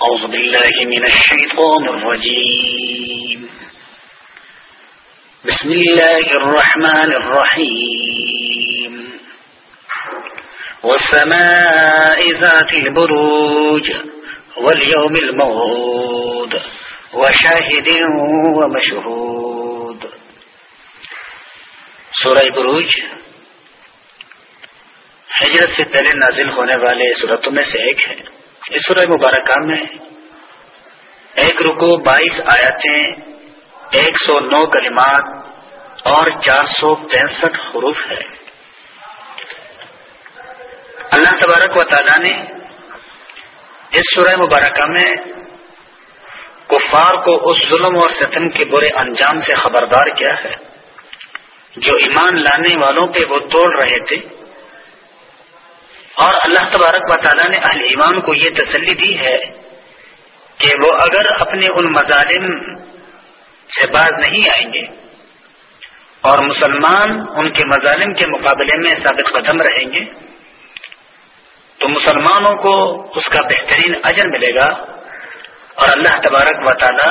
أعوذ بالله من الشيطان الرجيم. بسم الله الرحمن الرحيم. والسماء ذات البروج واليوم الموعود وشاهد ومشهود. سورہ بروج ہجرت سے پہلے نازل ہونے والے صورتوں میں سے ایک ہے. اس سورہ مبارکہ میں ایک رکو بائیس آیاتیں ایک سو نو کلمات اور چار سو پینسٹھ حروف ہے اللہ تبارک و تعالی نے اس سورہ مبارکہ میں کفار کو اس ظلم اور ستم کے برے انجام سے خبردار کیا ہے۔ جو ایمان لانے والوں پہ وہ توڑ رہے تھے اور اللہ تبارک و تعالیٰ نے اہل ایمان کو یہ تسلی دی ہے کہ وہ اگر اپنے ان مظالم سے باز نہیں آئیں گے اور مسلمان ان کے مظالم کے مقابلے میں ثابت قدم رہیں گے، تو مسلمانوں کو اس کا بہترین اجر ملے گا اور اللہ تبارک و تعالی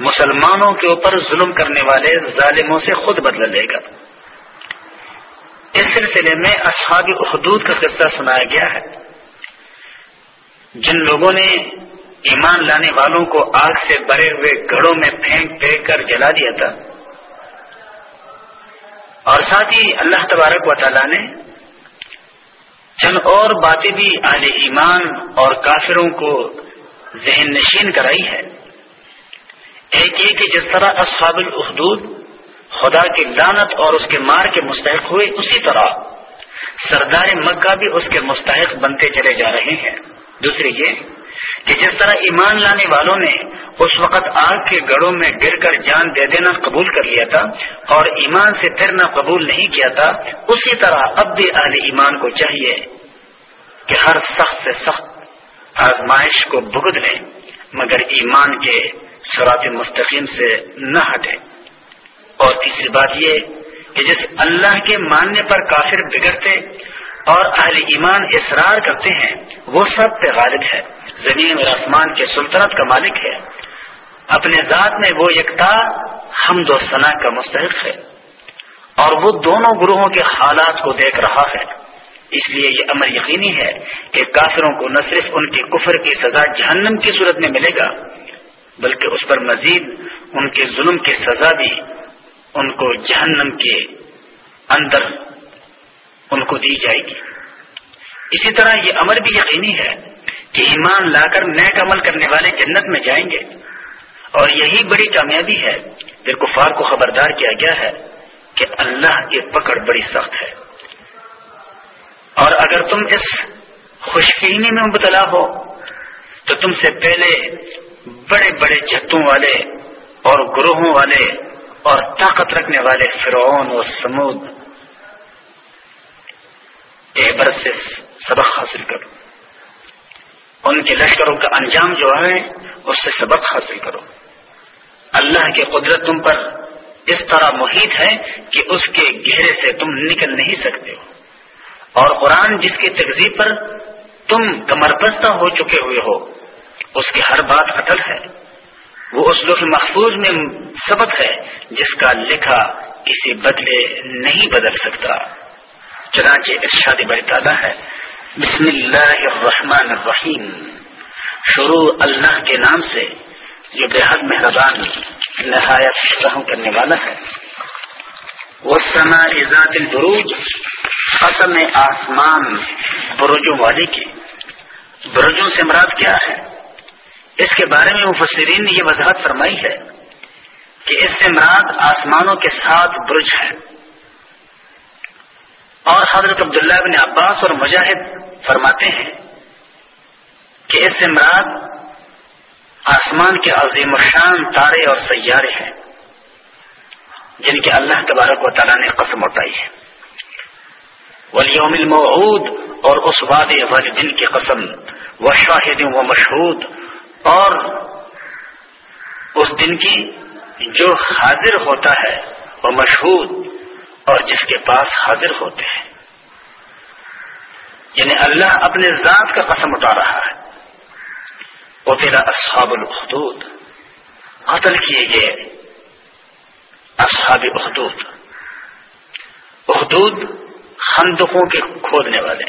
مسلمانوں کے اوپر ظلم کرنے والے ظالموں سے خود بدل لے گا۔ اس سلسلے میں اصحاب حدود کا قصہ سنایا گیا ہے۔ جن لوگوں نے ایمان لانے والوں کو آگ سے بھرے ہوئے گھڑوں میں پھینک پھینک کر جلا دیا تھا۔ اور ساتھ ہی اللہ تبارک و تعالیٰ نے چند اور باتیں بھی اہل ایمان اور کافروں کو ذہن نشین کرائی ہے۔ ایک یہ کہ جس طرح اصحاب الحدود خدا کی لانت اور اس کے مار کے مستحق ہوئے اسی طرح سردار مکہ بھی اس کے مستحق بنتے چلے جا رہے ہیں۔ دوسری یہ کہ جس طرح ایمان لانے والوں نے اس وقت آگ کے گڑوں میں گر کر جان دے دینا قبول کر لیا تھا اور ایمان سے پھرنا قبول نہیں کیا تھا، اسی طرح اب بھی اہل ایمان کو چاہیے کہ ہر سخت سے سخت آزمائش کو بھگت لیں، مگر ایمان کے سرات مستقیم سے نہ ہٹیں۔ اور تیسری بات یہ کہ جس اللہ کے ماننے پر کافر بگڑتے اور اہل ایمان اصرار کرتے ہیں، وہ سب پہ غالب ہے۔ زمین اور آسمان کے سلطنت کا مالک ہے۔ اپنے ذات میں وہ یکتا، حمد و ثنا کا مستحق ہے۔ اور وہ دونوں گروہوں کے حالات کو دیکھ رہا ہے۔ اس لیے یہ امر یقینی ہے کہ کافروں کو نہ صرف ان کے کفر کی سزا جہنم کی صورت میں ملے گا، بلکہ اس پر مزید ان کے ظلم کی سزا بھی ان کو جہنم کے اندر ان کو دی جائے گی۔ اسی طرح یہ امر بھی یقینی ہے کہ ایمان لا کر نیک عمل کرنے والے جنت میں جائیں گے۔ اور یہی بڑی کامیابی ہے پھر کفار کو خبردار کیا گیا ہے کہ اللہ کی پکڑ بڑی سخت ہے۔ اور اگر تم اس خوشفینی میں مبتلا ہو، تو تم سے پہلے بڑے بڑے چھتوں والے اور گروہوں والے اور طاقت رکھنے والے فرعون اور سمود عبرت سے سبق حاصل کرو۔ ان کے لشکروں کا انجام جو ہے، اس سے سبق حاصل کرو۔ اللہ کی قدرت تم پر اس طرح محیط ہے کہ اس کے گہرے سے تم نکل نہیں سکتے۔ ہو اور قرآن جس کی تقزیب پر تم کمر بستہ ہو چکے ہوئے ہو، اس کی ہر بات اٹل ہے۔ وہ اس لوح محفوظ میں سبق ہے جس کا لکھا کسی بدلے نہیں بدل سکتا۔ چنانچہ ارشاد تعالیٰ ہے۔ بسم اللہ الرحمن الرحیم۔ شروع اللہ کے نام سے، جو بے حد مہربان، نہایت رحم کرنے والا ہے۔ وہ سنا ذات البروج، قسم آسمان برجوں والے کی برجوں سے مراد کیا ہے؟ اس کے بارے میں مفسرین نے یہ وضاحت فرمائی ہے کہ اس سے مراد آسمانوں کے ساتھ برج ہے۔ اور حضرت عبداللہ بن عباس اور مجاہد فرماتے ہیں کہ اس سے مراد آسمان کے عظیم الشان تارے اور سیارے ہیں، جن کے اللہ تبارک و تعالیٰ نے قسم اٹھائی ہے۔ ولیوم المعود اور اس واد والے دن کی قسم وہ شاہد و مشہود اور اس دن کی جو حاضر ہوتا ہے وہ مشہور اور جس کے پاس حاضر ہوتے ہیں۔ یعنی اللہ اپنے ذات کا قسم اٹھا رہا ہے۔ قتل اصحاب الخدود قتل کیے گئے اصحاب اخدود اخدود خندقوں کے کھودنے والے۔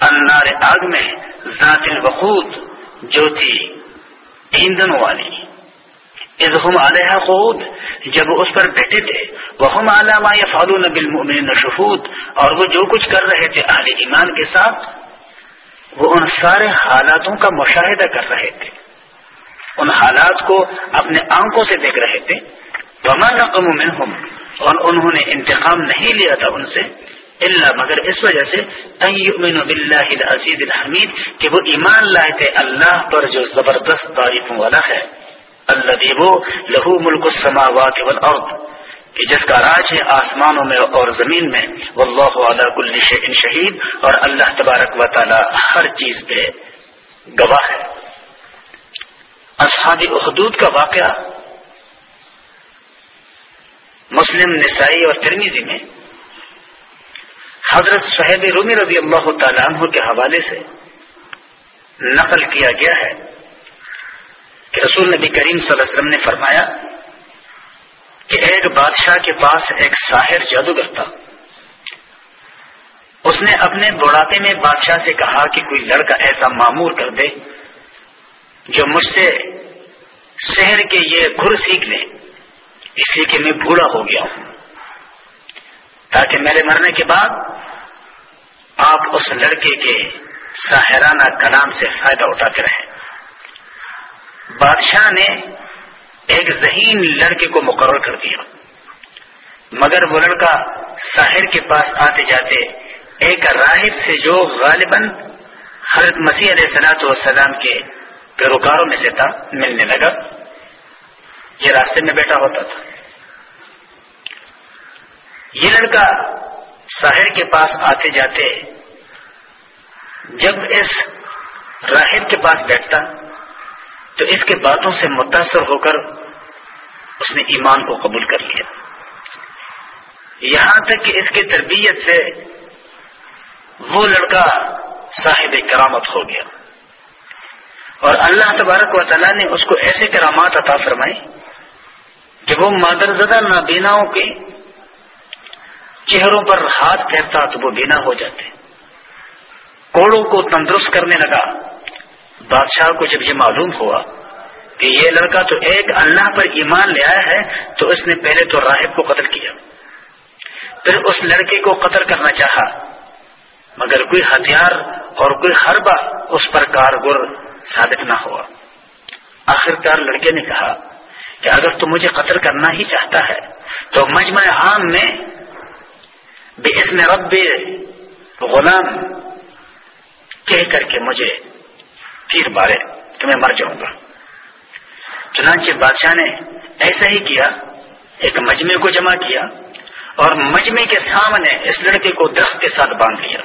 انار آگ میں ذات الوقود۔ جو تھی ایندھن والی۔ ازہم علیہ خود جب اس پر بیٹھے تھے وہ ہم علامہ یا فالون بالمؤمنین شفود اور وہ جو کچھ کر رہے تھے اہل ایمان کے ساتھ، وہ ان سارے حالاتوں کا مشاہدہ کر رہے تھے۔ ان حالات کو اپنے آنکھوں سے دیکھ رہے تھے۔ وما نقم منہم اور انہوں نے انتقام نہیں لیا تھا ان سے۔ اللہ مگر اس وجہ سے باللہ العزیز الحمید، کہ وہ ایمان لائے تھے اللہ پر جو زبردست تعریفوں والا ہے۔ اللہ دیو لہو ملک السماوات والارض، کہ جس کا راج ہے آسمانوں میں اور زمین میں۔ واللہ علی کل شیء شہید، اور اللہ تبارک و تعالی ہر چیز پہ گواہ ہے۔ اصحاب احدود کا واقعہ، مسلم، نسائی اور ترمیزی میں حضرت صحیب رومی رضی اللہ تعالیٰ عنہ کے حوالے سے نقل کیا گیا ہے کہ رسول نبی کریم صلی اللہ علیہ وسلم نے فرمایا کہ ایک بادشاہ کے پاس ایک ساحر جادوگر تھا۔ اس نے اپنے بڑھاپے میں بادشاہ سے کہا کہ کوئی لڑکا ایسا معمور کر دے جو مجھ سے شہر کے یہ گر سیکھ لیں اس لیے کہ میں بوڑھا ہو گیا ہوں۔ تاکہ میرے مرنے کے بعد آپ اس لڑکے کے ساحرانہ کلام سے فائدہ اٹھاتے رہیں بادشاہ نے ایک ذہین لڑکے کو مقرر کر دیا۔ مگر وہ لڑکا ساحر کے پاس آتے جاتے ایک راہب سے جو غالباً حضرت مسیح علیہ سلاۃ والسلام کے پیروکاروں میں سے تھا، ملنے لگا۔ یہ راستے میں بیٹھا ہوتا تھا۔ یہ لڑکا ساحر کے پاس آتے جاتے، جب اس راہب کے پاس بیٹھتا، تو اس کے باتوں سے متاثر ہو کر اس نے ایمان کو قبول کر لیا۔ یہاں تک کہ اس کی تربیت سے وہ لڑکا صاحب کرامت ہو گیا۔ اور اللہ تبارک و تعالیٰ نے اس کو ایسے کرامات عطا فرمائی کہ وہ مادر زدہ نابیناؤں کے چہروں پر ہاتھ پھیرتا تو وہ بینا ہو جاتے۔ کوڑوں کو تندرست کرنے لگا۔ بادشاہ کو جب یہ معلوم ہوا کہ یہ لڑکا تو ایک اللہ پر ایمان لے آیا ہے، تو اس نے پہلے تو راہب کو قتل کیا۔ پھر اس لڑکے کو قتل کرنا چاہا۔ مگر کوئی ہتھیار اور کوئی حربہ اس پر کارگر ثابت نہ ہوا۔ آخرکار لڑکے نے کہا کہ اگر تو مجھے قتل کرنا ہی چاہتا ہے، تو مجمع عام میں بے اس میں رب غلام کہہ کر کے مجھے پھر بارے تو میں مر جاؤں گا۔ چنانچہ بادشاہ نے ایسا ہی کیا، ایک مجمے کو جمع کیا اور مجمے کے سامنے اس لڑکے کو درخت کے ساتھ باندھ لیا۔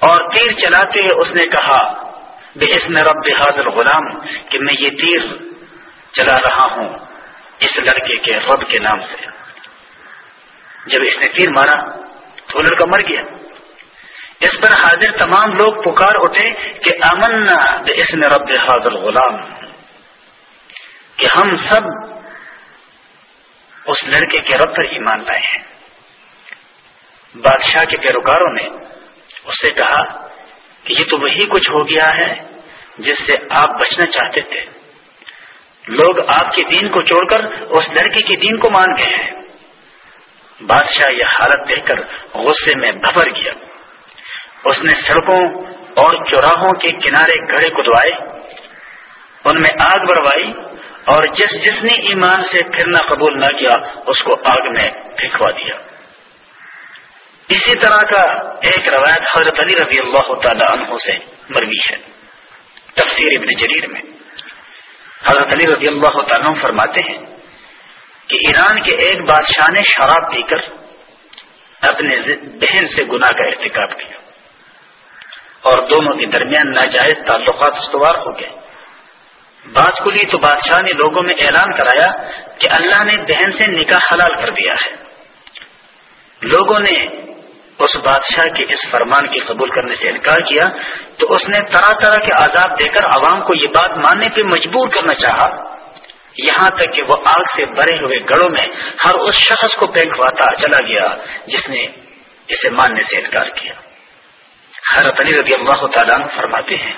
اور تیر چلاتے اس نے کہا بے اس میں رب حاضر غلام کہ میں یہ تیر چلا رہا ہوں اس لڑکے کے رب کے نام سے۔ جب اس نے تیر مارا تو وہ لڑکا مر گیا۔ اس پر حاضر تمام لوگ پکار اٹھے کہ امن اس میں رب حاضر غلام کہ ہم سب اس لڑکے کے رب پر ایمان لائے ہیں۔ بادشاہ کے پیروکاروں نے اس سے کہا کہ یہ تو وہی کچھ ہو گیا ہے جس سے آپ بچنا چاہتے تھے۔ لوگ آپ کے دین کو چھوڑ کر اس لڑکے کے دین کو مان گئے ہیں۔ بادشاہ یہ حالت دیکھ کر غصے میں بھر گیا۔ اس نے سڑکوں اور چوراہوں کے کنارے گھڑے کدوائے ان میں آگ بروائی اور جس جس نے ایمان سے پھرنا قبول نہ کیا، اس کو آگ میں پھینکوا دیا۔ اسی طرح کا ایک روایت حضرت علی رضی اللہ تعالی عنہ سے مروی ہے۔ تفسیر ابن جریر میں۔ حضرت علی رضی اللہ تعالیٰ فرماتے ہیں کہ ایران کے ایک بادشاہ نے شراب پی کر اپنے بہن سے گناہ کا ارتکاب کیا۔ اور دونوں کے درمیان ناجائز تعلقات استوار ہو گئے۔ بات کو تو بادشاہ نے لوگوں میں اعلان کرایا کہ اللہ نے بہن سے نکاح حلال کر دیا ہے۔ لوگوں نے اس بادشاہ کے اس فرمان کی قبول کرنے سے انکار کیا تو اس نے طرح طرح کے عذاب دے کر عوام کو یہ بات ماننے پہ مجبور کرنا چاہا۔ یہاں تک کہ وہ آگ سے بھرے ہوئے گڑوں میں ہر اس شخص کو پھینکواتا چلا گیا، جس نے اسے ماننے سے انکار کیا۔ حضرت علی رضی اللہ تعالیٰ فرماتے ہیں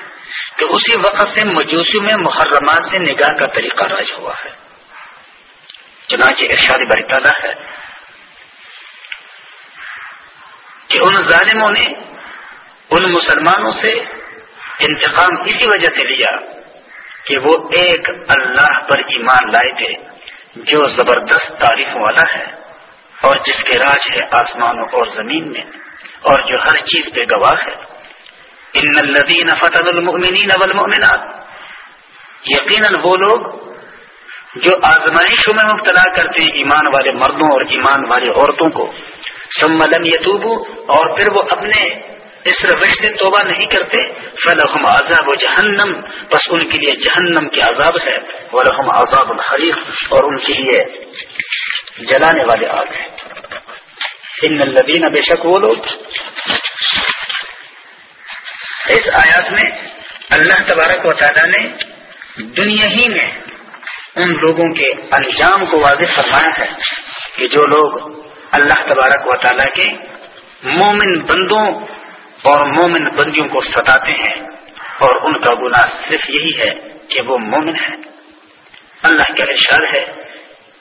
کہ اسی وقت سے مجوسیوں میں محرمات سے نگاہ کا طریقہ راج ہوا ہے۔ چنانچہ ارشاد برطالہ ہے کہ ان ظالموں نے ان مسلمانوں سے انتقام اسی وجہ سے لیا کہ وہ ایک اللہ پر ایمان لائے تھے، جو زبردست تعریف والا ہے، اور جس کے راج ہے آسمانوں اور زمین میں، اور جو ہر چیز پہ گواہ ہے۔ ان الدین فتح المؤمنین والمؤمنات۔ یقیناً وہ لوگ جو آزمائشوں میں مبتلا کرتے ہیں ایمان والے مردوں اور ایمان والی عورتوں کو، ثم لم یتوبو اور پھر وہ اپنے اس روش سے توبہ نہیں کرتے فلحم عذاب و جہنم بس ان کے لیے جہنم کے عذاب ہے ولحم عذاب الحریق اور ان کے لیے جلانے والے آگ ہیں۔ ان الدین بے شک وہ لوگ اس آیات میں اللہ تبارک و تعالیٰ نے دنیا ہی میں ان لوگوں کے انجام کو واضح فرمایا ہے کہ جو لوگ اللہ تبارک و تعالیٰ کے مومن بندوں اور مومن بندیوں کو ستاتے ہیں اور ان کا گناہ صرف یہی ہے کہ وہ مومن ہے اللہ کا ارشاد ہے،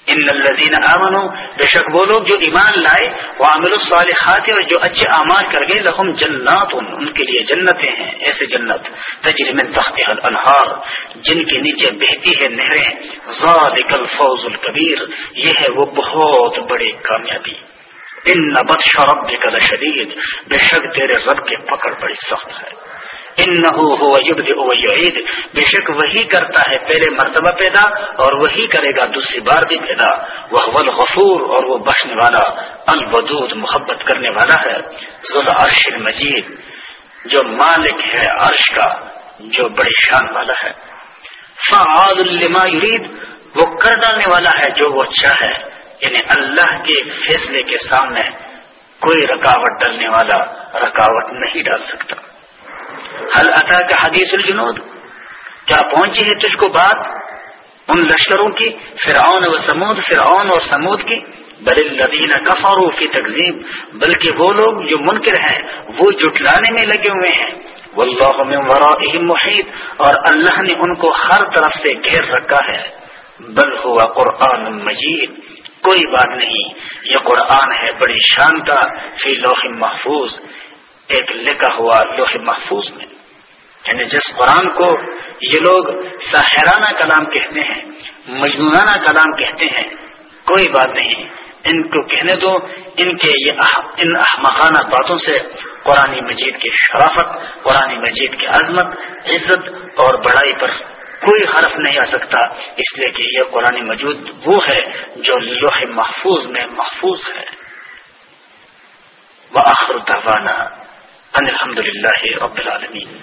ان الزین امن بے شک وہ لوگ جو ایمان لائے وہ عامل الصالحات اور جو اچھے اعمال کر گئے لہم جنات۔ ان کے لیے جنتیں ہیں، ایسے جنت۔ تجرم تخت الانہار۔ جن کے نیچے بہتی ہے نہریں۔ ذالک الفوز الکبیر یہ ہے وہ بہت بڑی کامیابی۔ ان نبت شرب بھی شدید بے شک تیرے رب کے پکڑ بڑی سخت ہے۔ ان نہ بے شک وہی کرتا ہے پہلے مرتبہ پیدا اور وہی کرے گا دوسری بار بھی پیدا۔ وہ غفور اور وہ بخشنے والا، الودود، محبت کرنے والا ہے۔ ذوال عرش مجید جو مالک ہے عرش کا، جو بڑی شان والا ہے۔ فعاد الما یرید، وہ کر ڈالنے والا ہے جو وہ چاہے۔ یعنی اللہ کے فیصلے کے سامنے کوئی رکاوٹ ڈالنے والا رکاوٹ نہیں ڈال سکتا۔ حل عطا کا حدیث الجنود؟ کیا پہنچی ہے تجھ کو بات؟ ان لشکروں کی، فرعون و سمود فرعون اور سمود کی۔ بل الدین کفارو کی تقزیب بلکہ وہ لوگ جو منکر ہیں، وہ جٹلانے میں لگے ہوئے ہیں۔ واللہ من ورائہم محیط، اور اللہ نے ان کو ہر طرف سے گھیر رکھا ہے۔ بل ہوا قرآن مجید۔ کوئی بات نہیں۔ یہ قرآن ہے بڑی شان کا فی لوح محفوظ، ایک لکھا ہوا لوح محفوظ میں۔ یعنی جس قرآن کو یہ لوگ ساحرانہ کلام کہتے ہیں، مجنونانہ کلام کہتے ہیں، کوئی بات نہیں۔ ان کو کہنے دو، ان کے یہ ان احمقانہ باتوں سے قرآن مجید کی شرافت، قرآن مجید کی عظمت، عزت اور بڑائی پر کوئی حرف نہیں آ سکتا۔ اس لیے کہ یہ قرآن مجود وہ ہے جو لوح محفوظ میں محفوظ ہے۔ وآخر دعوانا ان الحمد للہ رب العالمین۔